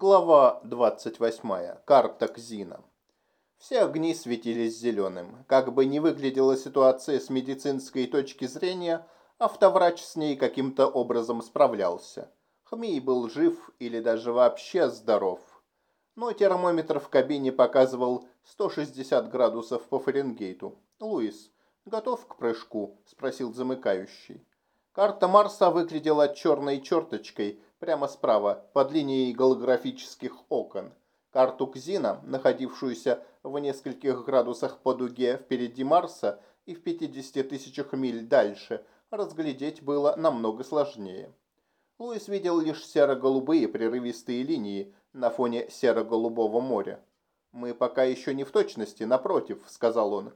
Глава 28. Карта Кзина. Все огни светились зеленым. Как бы ни выглядела ситуация с медицинской точки зрения, автоврач с ней каким-то образом справлялся. Хмей был жив или даже вообще здоров. Но термометр в кабине показывал 160 градусов по Фаренгейту. «Луис, готов к прыжку?» – спросил замыкающий. Карта Марса выглядела черной черточкой – прямо справа, под линией голографических окон. Карту Кзина, находившуюся в нескольких градусах по дуге впереди Марса и в 50 тысячах миль дальше, разглядеть было намного сложнее. Луис видел лишь серо-голубые прерывистые линии на фоне серо-голубого моря. «Мы пока еще не в точности, напротив», — сказал он.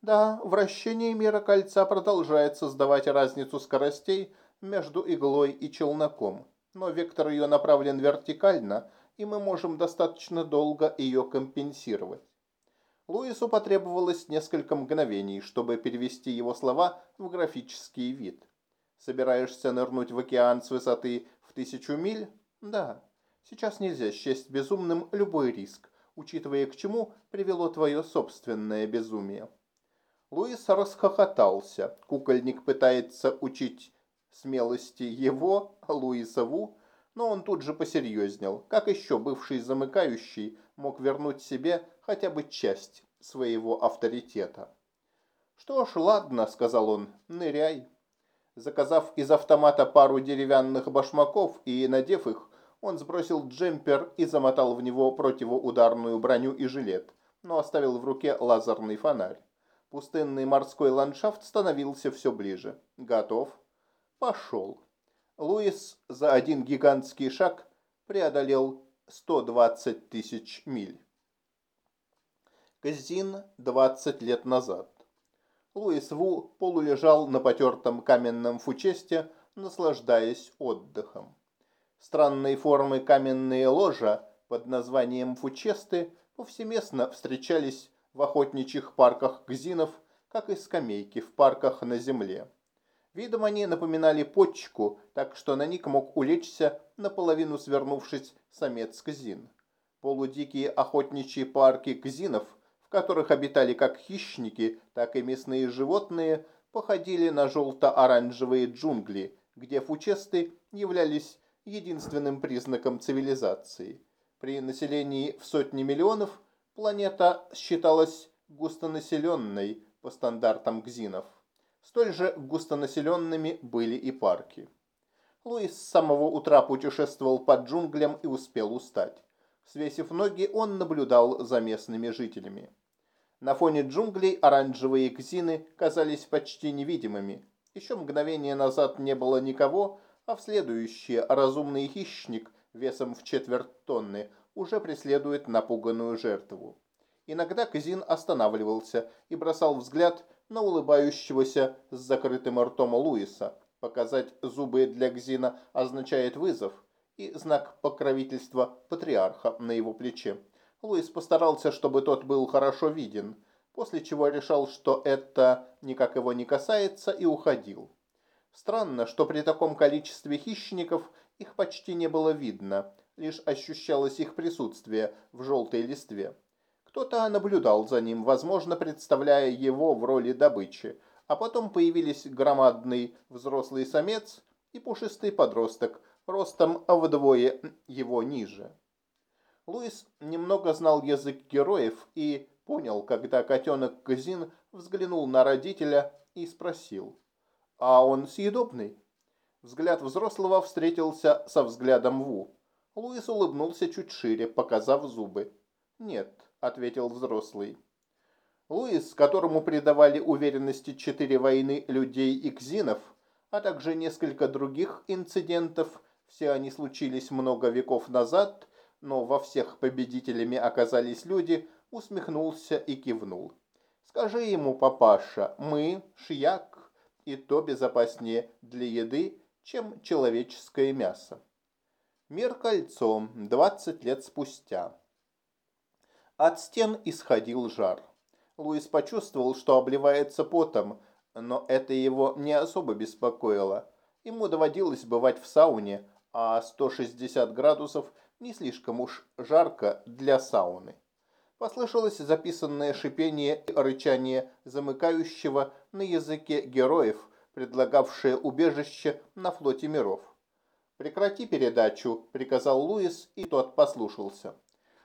«Да, вращение мира кольца продолжает создавать разницу скоростей между иглой и челноком но вектор ее направлен вертикально, и мы можем достаточно долго ее компенсировать. Луису потребовалось несколько мгновений, чтобы перевести его слова в графический вид. Собираешься нырнуть в океан с высоты в тысячу миль? Да. Сейчас нельзя счесть безумным любой риск, учитывая, к чему привело твое собственное безумие. Луис расхохотался. Кукольник пытается учить смелости его, Луиса Ву, но он тут же посерьезнел. Как еще бывший замыкающий мог вернуть себе хотя бы часть своего авторитета? «Что ж, ладно», — сказал он, — «ныряй». Заказав из автомата пару деревянных башмаков и надев их, он сбросил джемпер и замотал в него противоударную броню и жилет, но оставил в руке лазерный фонарь. Пустынный морской ландшафт становился все ближе. «Готов?» Пошел. Луис за один гигантский шаг преодолел 120 тысяч миль. Казин 20 лет назад. Луис Ву полулежал на потертом каменном фучесте, наслаждаясь отдыхом. Странной формы каменные ложа под названием фучесты повсеместно встречались в охотничьих парках гзинов, как и скамейки в парках на земле. Видом они напоминали почку, так что на них мог улечься, наполовину свернувшись самец кзин. Полудикие охотничьи парки кзинов, в которых обитали как хищники, так и мясные животные, походили на желто-оранжевые джунгли, где фучесты являлись единственным признаком цивилизации. При населении в сотни миллионов планета считалась густонаселенной по стандартам гзинов. Столь же густонаселенными были и парки. Луис с самого утра путешествовал по джунглям и успел устать. Свесив ноги, он наблюдал за местными жителями. На фоне джунглей оранжевые кзины казались почти невидимыми. Еще мгновение назад не было никого, а в следующее разумный хищник весом в четверть тонны уже преследует напуганную жертву. Иногда Казин останавливался и бросал взгляд на улыбающегося с закрытым ртом Луиса. Показать зубы для Гзина означает вызов и знак покровительства патриарха на его плече. Луис постарался, чтобы тот был хорошо виден, после чего решал, что это никак его не касается, и уходил. Странно, что при таком количестве хищников их почти не было видно, лишь ощущалось их присутствие в желтой листве. Кто-то наблюдал за ним, возможно, представляя его в роли добычи, а потом появились громадный взрослый самец и пушистый подросток, ростом вдвое его ниже. Луис немного знал язык героев и понял, когда котенок Казин взглянул на родителя и спросил, «А он съедобный?» Взгляд взрослого встретился со взглядом Ву. Луис улыбнулся чуть шире, показав зубы. «Нет, ответил взрослый. Луис, которому придавали уверенности четыре войны людей и кзинов, а также несколько других инцидентов, все они случились много веков назад, но во всех победителями оказались люди, усмехнулся и кивнул. «Скажи ему, папаша, мы, шияк, и то безопаснее для еды, чем человеческое мясо». Мир кольцом, 20 лет спустя. От стен исходил жар. Луис почувствовал, что обливается потом, но это его не особо беспокоило. Ему доводилось бывать в сауне, а 160 градусов не слишком уж жарко для сауны. Послышалось записанное шипение и рычание замыкающего на языке героев, предлагавшее убежище на флоте миров. «Прекрати передачу», — приказал Луис, и тот послушался.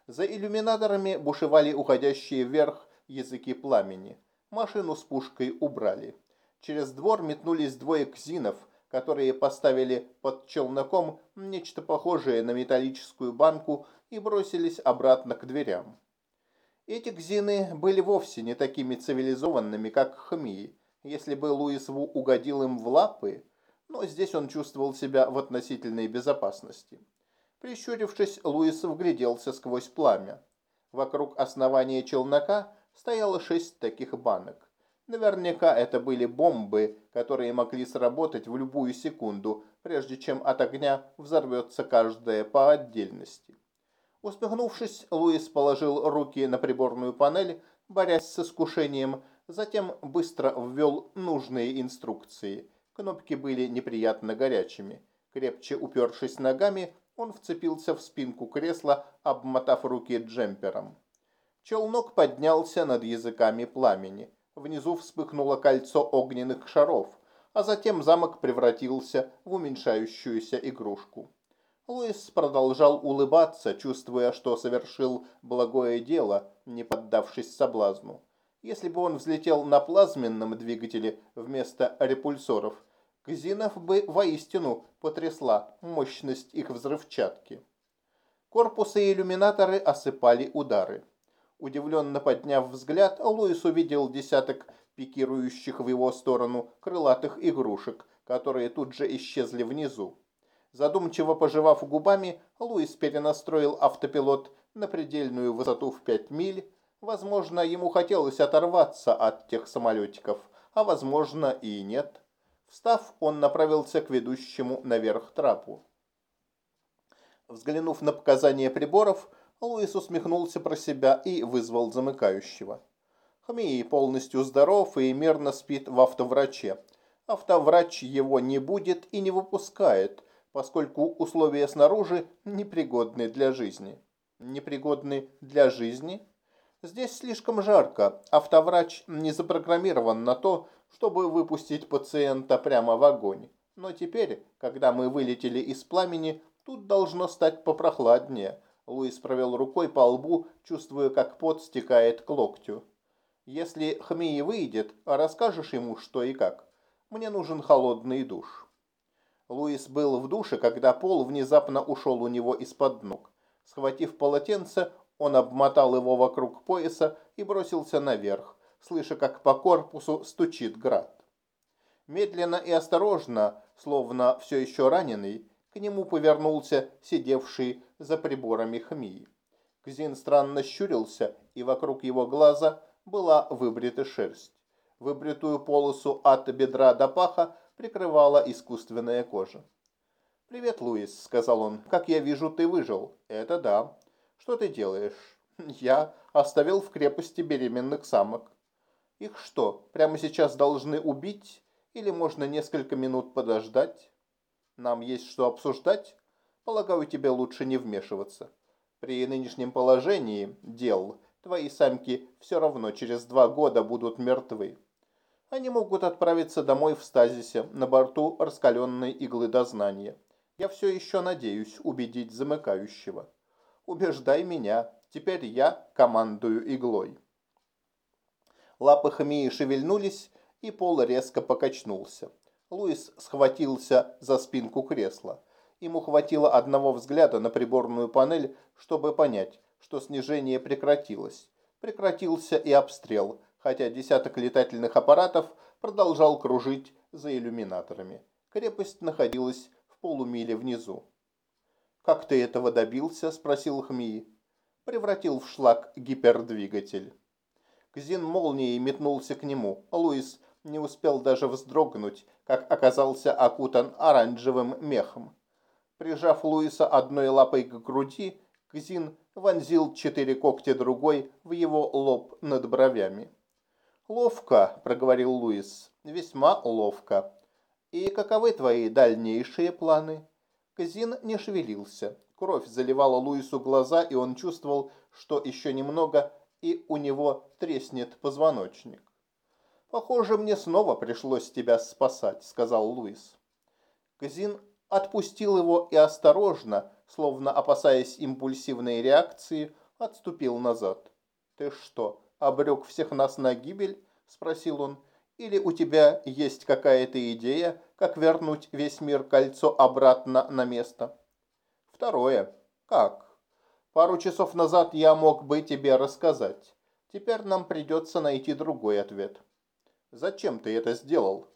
За иллюминаторами бушевали уходящие вверх языки пламени. Машину с пушкой убрали. Через двор метнулись двое кзинов, которые поставили под челноком нечто похожее на металлическую банку и бросились обратно к дверям. Эти кзины были вовсе не такими цивилизованными, как хмии. Если бы Луис Ву угодил им в лапы, но здесь он чувствовал себя в относительной безопасности. Прищурившись, Луис вгляделся сквозь пламя. Вокруг основания челнока стояло шесть таких банок. Наверняка это были бомбы, которые могли сработать в любую секунду, прежде чем от огня взорвется каждая по отдельности. Усмехнувшись, Луис положил руки на приборную панель, борясь с искушением, затем быстро ввел нужные инструкции. Кнопки были неприятно горячими. Крепче упершись ногами, он вцепился в спинку кресла, обмотав руки джемпером. Челнок поднялся над языками пламени. Внизу вспыхнуло кольцо огненных шаров, а затем замок превратился в уменьшающуюся игрушку. Луис продолжал улыбаться, чувствуя, что совершил благое дело, не поддавшись соблазну. Если бы он взлетел на плазменном двигателе вместо репульсоров, Казинов бы воистину потрясла мощность их взрывчатки. Корпусы и иллюминаторы осыпали удары. Удивленно подняв взгляд, Луис увидел десяток пикирующих в его сторону крылатых игрушек, которые тут же исчезли внизу. Задумчиво пожевав губами, Луис перенастроил автопилот на предельную высоту в 5 миль. Возможно, ему хотелось оторваться от тех самолетиков, а возможно и нет. Встав, он направился к ведущему наверх трапу. Взглянув на показания приборов, Луис усмехнулся про себя и вызвал замыкающего. Хмей полностью здоров и мирно спит в автовраче. Автоврач его не будет и не выпускает, поскольку условия снаружи непригодны для жизни. Непригодны для жизни? Здесь слишком жарко. Автоврач не запрограммирован на то, чтобы выпустить пациента прямо в огонь. Но теперь, когда мы вылетели из пламени, тут должно стать попрохладнее. Луис провел рукой по лбу, чувствуя, как пот стекает к локтю. Если Хмии выйдет, расскажешь ему, что и как. Мне нужен холодный душ. Луис был в душе, когда пол внезапно ушел у него из-под ног. Схватив полотенце, он обмотал его вокруг пояса и бросился наверх, слыша, как по корпусу стучит град. Медленно и осторожно, словно все еще раненый, к нему повернулся сидевший за приборами хмии. Кзин странно щурился, и вокруг его глаза была выбрита шерсть. Выбритую полосу от бедра до паха прикрывала искусственная кожа. «Привет, Луис», — сказал он. «Как я вижу, ты выжил». «Это да. Что ты делаешь?» «Я оставил в крепости беременных самок». «Их что, прямо сейчас должны убить? Или можно несколько минут подождать?» «Нам есть что обсуждать? Полагаю, тебе лучше не вмешиваться. При нынешнем положении дел твои самки все равно через два года будут мертвы. Они могут отправиться домой в стазисе на борту раскаленной иглы дознания. Я все еще надеюсь убедить замыкающего. Убеждай меня, теперь я командую иглой. Лапы Хамии шевельнулись, и пол резко покачнулся. Луис схватился за спинку кресла. Ему хватило одного взгляда на приборную панель, чтобы понять, что снижение прекратилось. Прекратился и обстрел, хотя десяток летательных аппаратов продолжал кружить за иллюминаторами. Крепость находилась в полумиле внизу. «Как ты этого добился?» – спросил Хмии. Превратил в шлак гипердвигатель. Кзин молнией метнулся к нему. Луис не успел даже вздрогнуть, как оказался окутан оранжевым мехом. Прижав Луиса одной лапой к груди, Кзин вонзил четыре когтя другой в его лоб над бровями. «Ловко», – проговорил Луис, – «весьма ловко. И каковы твои дальнейшие планы?» Казин не шевелился. Кровь заливала Луису глаза, и он чувствовал, что еще немного, и у него треснет позвоночник. «Похоже, мне снова пришлось тебя спасать», — сказал Луис. Казин отпустил его и осторожно, словно опасаясь импульсивной реакции, отступил назад. «Ты что, обрек всех нас на гибель?» – спросил он. «Или у тебя есть какая-то идея, как вернуть весь мир кольцо обратно на место?» «Второе. Как?» «Пару часов назад я мог бы тебе рассказать. Теперь нам придется найти другой ответ». «Зачем ты это сделал?»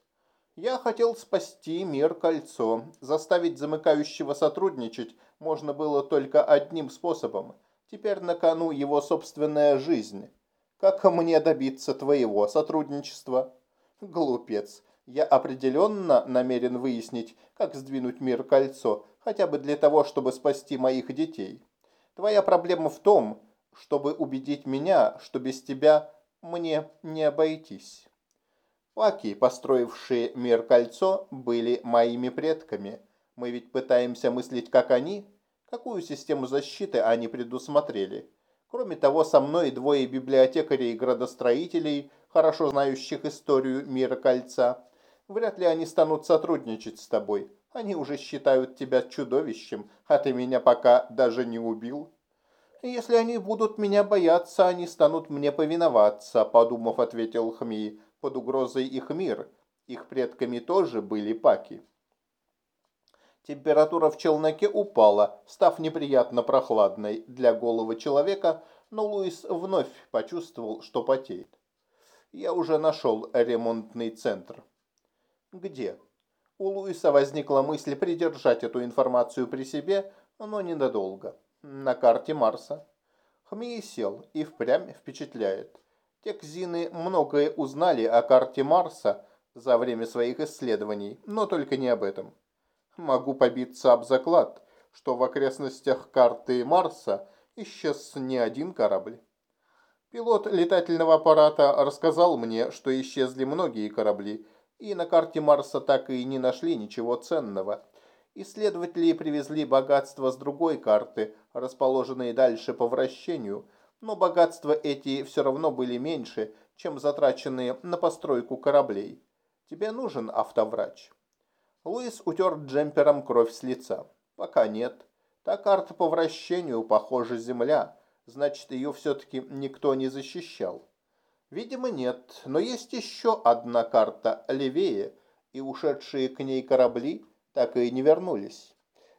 Я хотел спасти мир кольцо. Заставить замыкающего сотрудничать можно было только одним способом. Теперь на кону его собственная жизнь. Как мне добиться твоего сотрудничества? Глупец. Я определенно намерен выяснить, как сдвинуть мир кольцо, хотя бы для того, чтобы спасти моих детей. Твоя проблема в том, чтобы убедить меня, что без тебя мне не обойтись. Паки, построившие мир кольцо, были моими предками. Мы ведь пытаемся мыслить как они. Какую систему защиты они предусмотрели? Кроме того, со мной двое библиотекарей и градостроителей, хорошо знающих историю мира кольца. Вряд ли они станут сотрудничать с тобой. Они уже считают тебя чудовищем, а ты меня пока даже не убил. Если они будут меня бояться, они станут мне повиноваться, подумав, ответил Хми под угрозой их мир. Их предками тоже были паки. Температура в челноке упала, став неприятно прохладной для голого человека, но Луис вновь почувствовал, что потеет. Я уже нашел ремонтный центр. Где? У Луиса возникла мысль придержать эту информацию при себе, но ненадолго. На карте Марса. Хмей сел и впрямь впечатляет. Текзины многое узнали о карте Марса за время своих исследований, но только не об этом. Могу побиться об заклад, что в окрестностях карты Марса исчез не один корабль. Пилот летательного аппарата рассказал мне, что исчезли многие корабли, и на карте Марса так и не нашли ничего ценного. Исследователи привезли богатство с другой карты, расположенной дальше по вращению – но богатства эти все равно были меньше, чем затраченные на постройку кораблей. Тебе нужен автоврач?» Луис утер джемпером кровь с лица. «Пока нет. Та карта по вращению, похоже, Земля. Значит, ее все-таки никто не защищал». «Видимо, нет. Но есть еще одна карта, левее, и ушедшие к ней корабли так и не вернулись.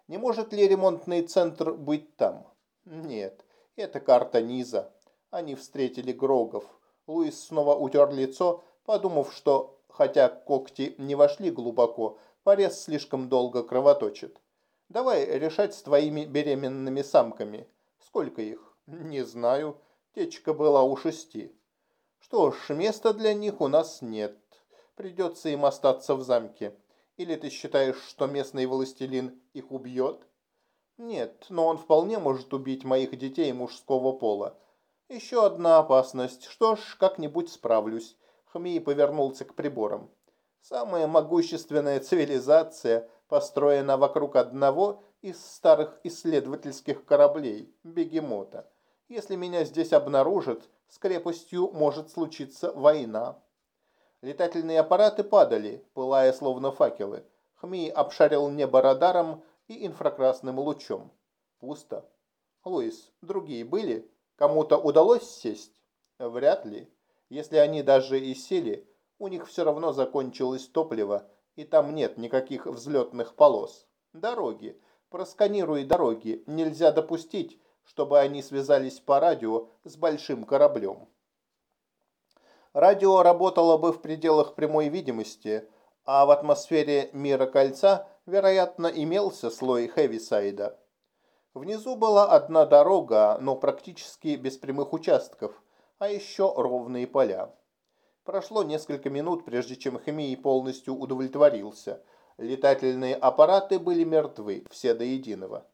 Не может ли ремонтный центр быть там?» «Нет. Это карта низа. Они встретили Грогов. Луис снова утер лицо, подумав, что, хотя когти не вошли глубоко, порез слишком долго кровоточит. Давай решать с твоими беременными самками. Сколько их? Не знаю. Течка была у шести. Что ж, места для них у нас нет. Придется им остаться в замке. Или ты считаешь, что местный властелин их убьет? Нет, но он вполне может убить моих детей мужского пола. Еще одна опасность. Что ж, как-нибудь справлюсь. Хмей повернулся к приборам. Самая могущественная цивилизация построена вокруг одного из старых исследовательских кораблей – бегемота. Если меня здесь обнаружат, с крепостью может случиться война. Летательные аппараты падали, пылая словно факелы. Хмей обшарил небо радаром, и инфракрасным лучом. Пусто. Луис, другие были? Кому-то удалось сесть? Вряд ли. Если они даже и сели, у них все равно закончилось топливо, и там нет никаких взлетных полос. Дороги. Просканируй дороги. Нельзя допустить, чтобы они связались по радио с большим кораблем. Радио работало бы в пределах прямой видимости, а в атмосфере мира кольца вероятно, имелся слой Хэвисайда. Внизу была одна дорога, но практически без прямых участков, а еще ровные поля. Прошло несколько минут, прежде чем Хемии полностью удовлетворился. Летательные аппараты были мертвы, все до единого.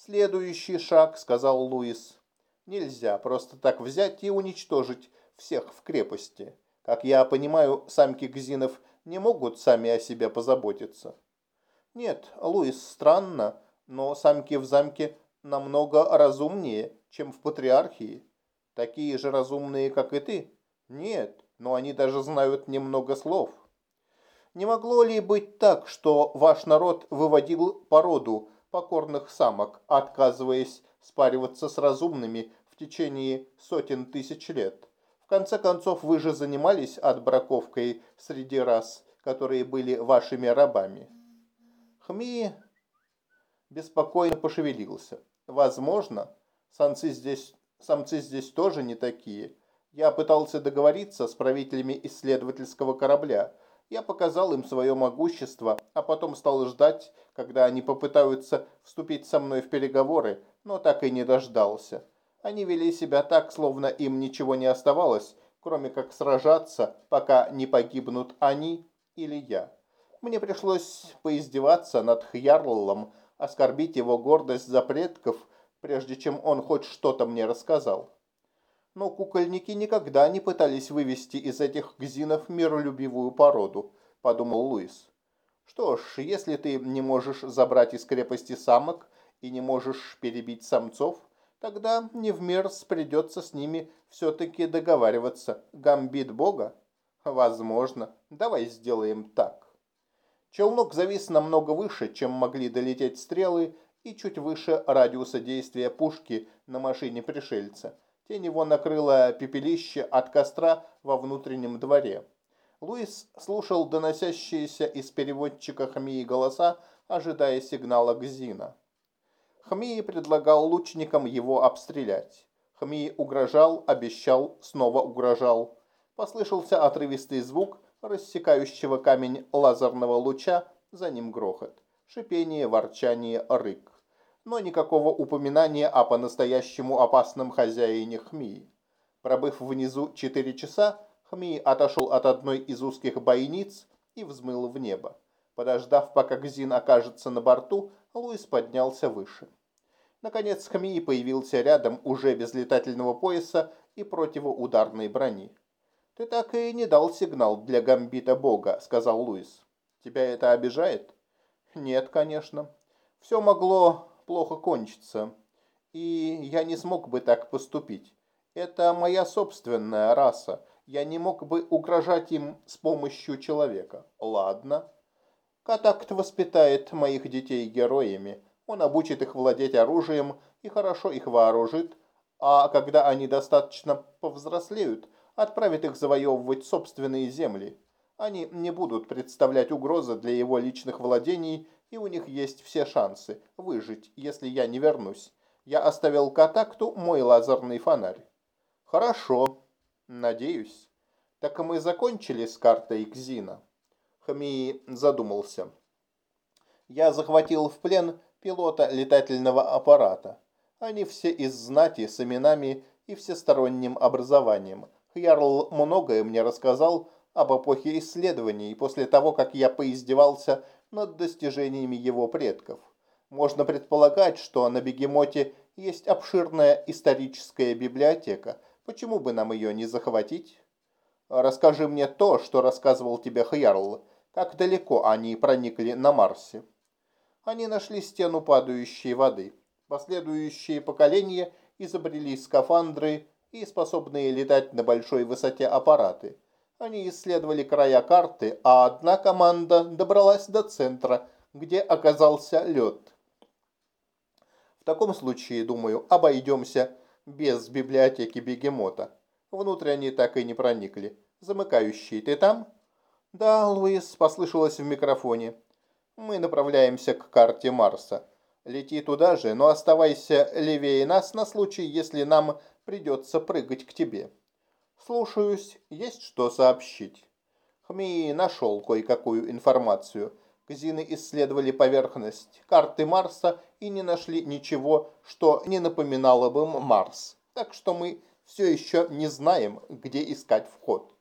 «Следующий шаг», — сказал Луис. «Нельзя просто так взять и уничтожить всех в крепости. Как я понимаю, самки гзинов не могут сами о себе позаботиться». Нет, Луис, странно, но самки в замке намного разумнее, чем в патриархии. Такие же разумные, как и ты? Нет, но они даже знают немного слов. Не могло ли быть так, что ваш народ выводил породу покорных самок, отказываясь спариваться с разумными в течение сотен тысяч лет? В конце концов, вы же занимались отбраковкой среди рас, которые были вашими рабами. Хми беспокойно пошевелился. Возможно, самцы здесь, самцы здесь тоже не такие. Я пытался договориться с правителями исследовательского корабля. Я показал им свое могущество, а потом стал ждать, когда они попытаются вступить со мной в переговоры, но так и не дождался. Они вели себя так, словно им ничего не оставалось, кроме как сражаться, пока не погибнут они или я. Мне пришлось поиздеваться над Хьярлом, оскорбить его гордость за предков, прежде чем он хоть что-то мне рассказал. Но кукольники никогда не пытались вывести из этих гзинов миролюбивую породу, подумал Луис. Что ж, если ты не можешь забрать из крепости самок и не можешь перебить самцов, тогда Невмерс придется с ними все-таки договариваться. Гамбит бога? Возможно. Давай сделаем так. Челнок завис намного выше, чем могли долететь стрелы, и чуть выше радиуса действия пушки на машине пришельца. Тень его накрыла пепелище от костра во внутреннем дворе. Луис слушал доносящиеся из переводчика Хмии голоса, ожидая сигнала Гзина. Хмии предлагал лучникам его обстрелять. Хмии угрожал, обещал, снова угрожал. Послышался отрывистый звук, рассекающего камень лазерного луча, за ним грохот, шипение, ворчание, рык. Но никакого упоминания о по-настоящему опасном хозяине Хмии. Пробыв внизу четыре часа, Хмии отошел от одной из узких бойниц и взмыл в небо. Подождав, пока Гзин окажется на борту, Луис поднялся выше. Наконец Хмии появился рядом уже без летательного пояса и противоударной брони. «Ты так и не дал сигнал для гамбита бога», — сказал Луис. «Тебя это обижает?» «Нет, конечно. Все могло плохо кончиться, и я не смог бы так поступить. Это моя собственная раса. Я не мог бы угрожать им с помощью человека. Ладно. Катакт воспитает моих детей героями. Он обучит их владеть оружием и хорошо их вооружит, а когда они достаточно повзрослеют, отправит их завоевывать собственные земли. Они не будут представлять угрозы для его личных владений, и у них есть все шансы выжить, если я не вернусь. Я оставил Катакту мой лазерный фонарь. Хорошо, надеюсь. Так мы закончили с картой Кзина. Хамии задумался. Я захватил в плен пилота летательного аппарата. Они все из знати с именами и всесторонним образованием. Ярл многое мне рассказал об эпохе исследований после того, как я поиздевался над достижениями его предков. Можно предполагать, что на Бегемоте есть обширная историческая библиотека. Почему бы нам ее не захватить? Расскажи мне то, что рассказывал тебе Хьярл. Как далеко они проникли на Марсе? Они нашли стену падающей воды. Последующие поколения изобрели скафандры и способные летать на большой высоте аппараты. Они исследовали края карты, а одна команда добралась до центра, где оказался лед. В таком случае, думаю, обойдемся без библиотеки бегемота. Внутрь они так и не проникли. Замыкающий, ты там? Да, Луис, послышалось в микрофоне. Мы направляемся к карте Марса. Лети туда же, но оставайся левее нас на случай, если нам придется прыгать к тебе. Слушаюсь, есть что сообщить. Хмии нашел кое-какую информацию. Кзины исследовали поверхность карты Марса и не нашли ничего, что не напоминало бы Марс. Так что мы все еще не знаем, где искать вход.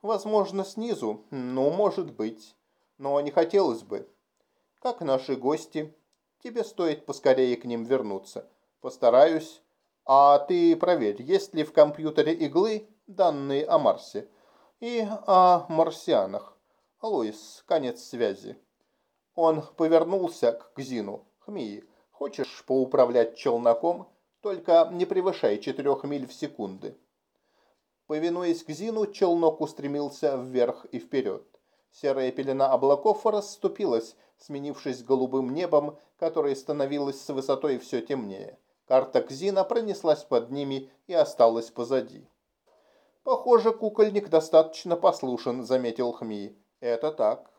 Возможно, снизу, ну, может быть. Но не хотелось бы. Как наши гости, тебе стоит поскорее к ним вернуться. Постараюсь а ты проверь, есть ли в компьютере иглы данные о Марсе и о марсианах. Луис, конец связи. Он повернулся к Кзину. «Хмии, хочешь поуправлять челноком? Только не превышай четырех миль в секунды». Повинуясь Кзину, челнок устремился вверх и вперед. Серая пелена облаков расступилась, сменившись голубым небом, которое становилось с высотой все темнее. Карта Кзина пронеслась под ними и осталась позади. «Похоже, кукольник достаточно послушен», — заметил Хми. «Это так.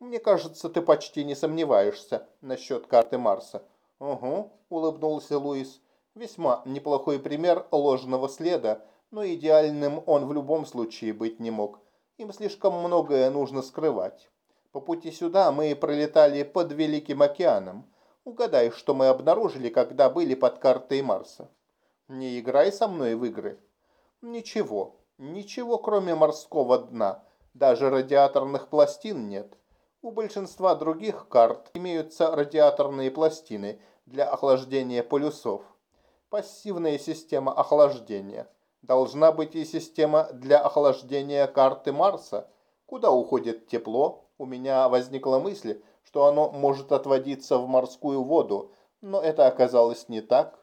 Мне кажется, ты почти не сомневаешься насчет карты Марса». «Угу», — улыбнулся Луис. «Весьма неплохой пример ложного следа, но идеальным он в любом случае быть не мог. Им слишком многое нужно скрывать. По пути сюда мы пролетали под Великим океаном. Угадай, что мы обнаружили, когда были под картой Марса. Не играй со мной в игры. Ничего, ничего кроме морского дна. Даже радиаторных пластин нет. У большинства других карт имеются радиаторные пластины для охлаждения полюсов. Пассивная система охлаждения. Должна быть и система для охлаждения карты Марса. Куда уходит тепло? У меня возникла мысль, что оно может отводиться в морскую воду, но это оказалось не так.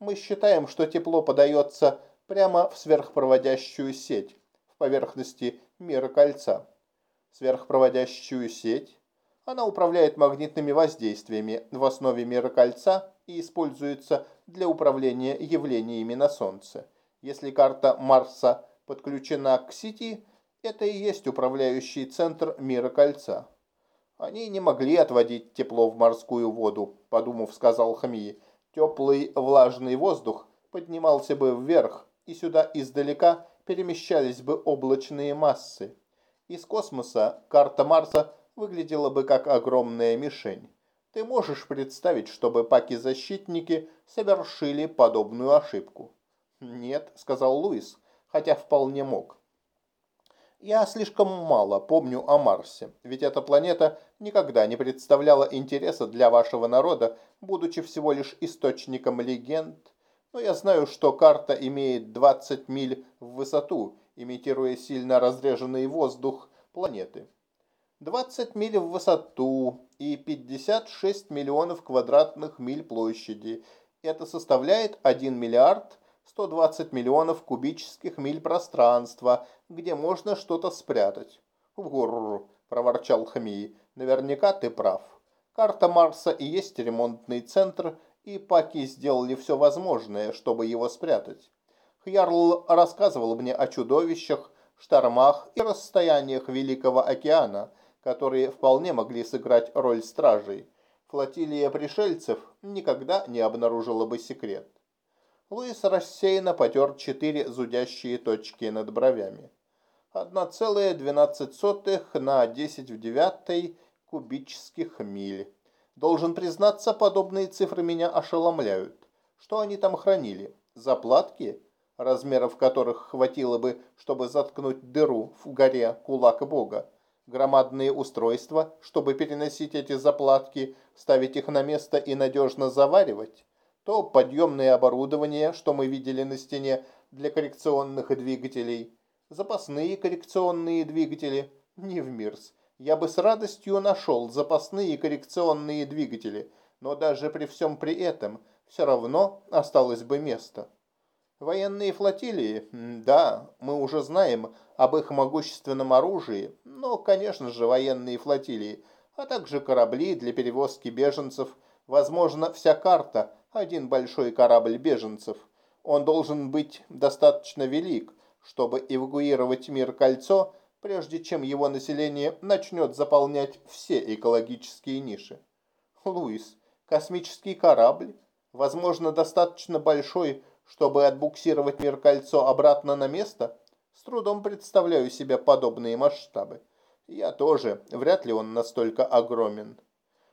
Мы считаем, что тепло подается прямо в сверхпроводящую сеть в поверхности мира кольца. Сверхпроводящую сеть? Она управляет магнитными воздействиями в основе мира кольца и используется для управления явлениями на Солнце. Если карта Марса подключена к сети, это и есть управляющий центр мира кольца. Они не могли отводить тепло в морскую воду, подумав, сказал Хамии. Теплый влажный воздух поднимался бы вверх, и сюда издалека перемещались бы облачные массы. Из космоса карта Марса выглядела бы как огромная мишень. Ты можешь представить, чтобы паки-защитники совершили подобную ошибку? Нет, сказал Луис, хотя вполне мог. Я слишком мало помню о Марсе, ведь эта планета никогда не представляла интереса для вашего народа, будучи всего лишь источником легенд. Но я знаю, что карта имеет 20 миль в высоту, имитируя сильно разреженный воздух планеты. 20 миль в высоту и 56 миллионов квадратных миль площади. Это составляет 1 миллиард 120 миллионов кубических миль пространства, где можно что-то спрятать. «Гурр», – проворчал Хамии, – «наверняка ты прав. Карта Марса и есть ремонтный центр, и Паки сделали все возможное, чтобы его спрятать. Хьярл рассказывал мне о чудовищах, штормах и расстояниях Великого океана, которые вполне могли сыграть роль стражей. Флотилия пришельцев никогда не обнаружила бы секрет. Луис рассеянно потер четыре зудящие точки над бровями. 1,12 на 10 в девятой кубических миль. Должен признаться, подобные цифры меня ошеломляют. Что они там хранили? Заплатки, размеров которых хватило бы, чтобы заткнуть дыру в горе кулака бога? Громадные устройства, чтобы переносить эти заплатки, ставить их на место и надежно заваривать? то подъемное оборудование, что мы видели на стене для коррекционных двигателей, запасные коррекционные двигатели, не в мирс. Я бы с радостью нашел запасные коррекционные двигатели, но даже при всем при этом все равно осталось бы место. Военные флотилии, да, мы уже знаем об их могущественном оружии, но, конечно же, военные флотилии, а также корабли для перевозки беженцев, возможно, вся карта – один большой корабль беженцев. Он должен быть достаточно велик, чтобы эвакуировать мир кольцо, прежде чем его население начнет заполнять все экологические ниши. Луис, космический корабль, возможно, достаточно большой, чтобы отбуксировать мир кольцо обратно на место? С трудом представляю себе подобные масштабы. Я тоже, вряд ли он настолько огромен.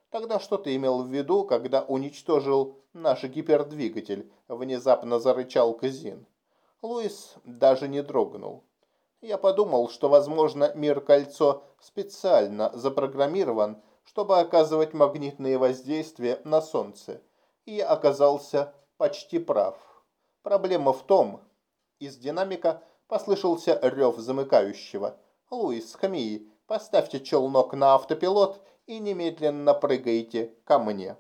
Тогда что ты имел в виду, когда уничтожил наш гипердвигатель?» Внезапно зарычал Казин. Луис даже не дрогнул. Я подумал, что, возможно, мир-кольцо специально запрограммирован, чтобы оказывать магнитные воздействия на Солнце. И оказался почти прав. Проблема в том, из динамика послышался рев замыкающего. «Луис, Хамии, поставьте челнок на автопилот и немедленно прыгайте ко мне.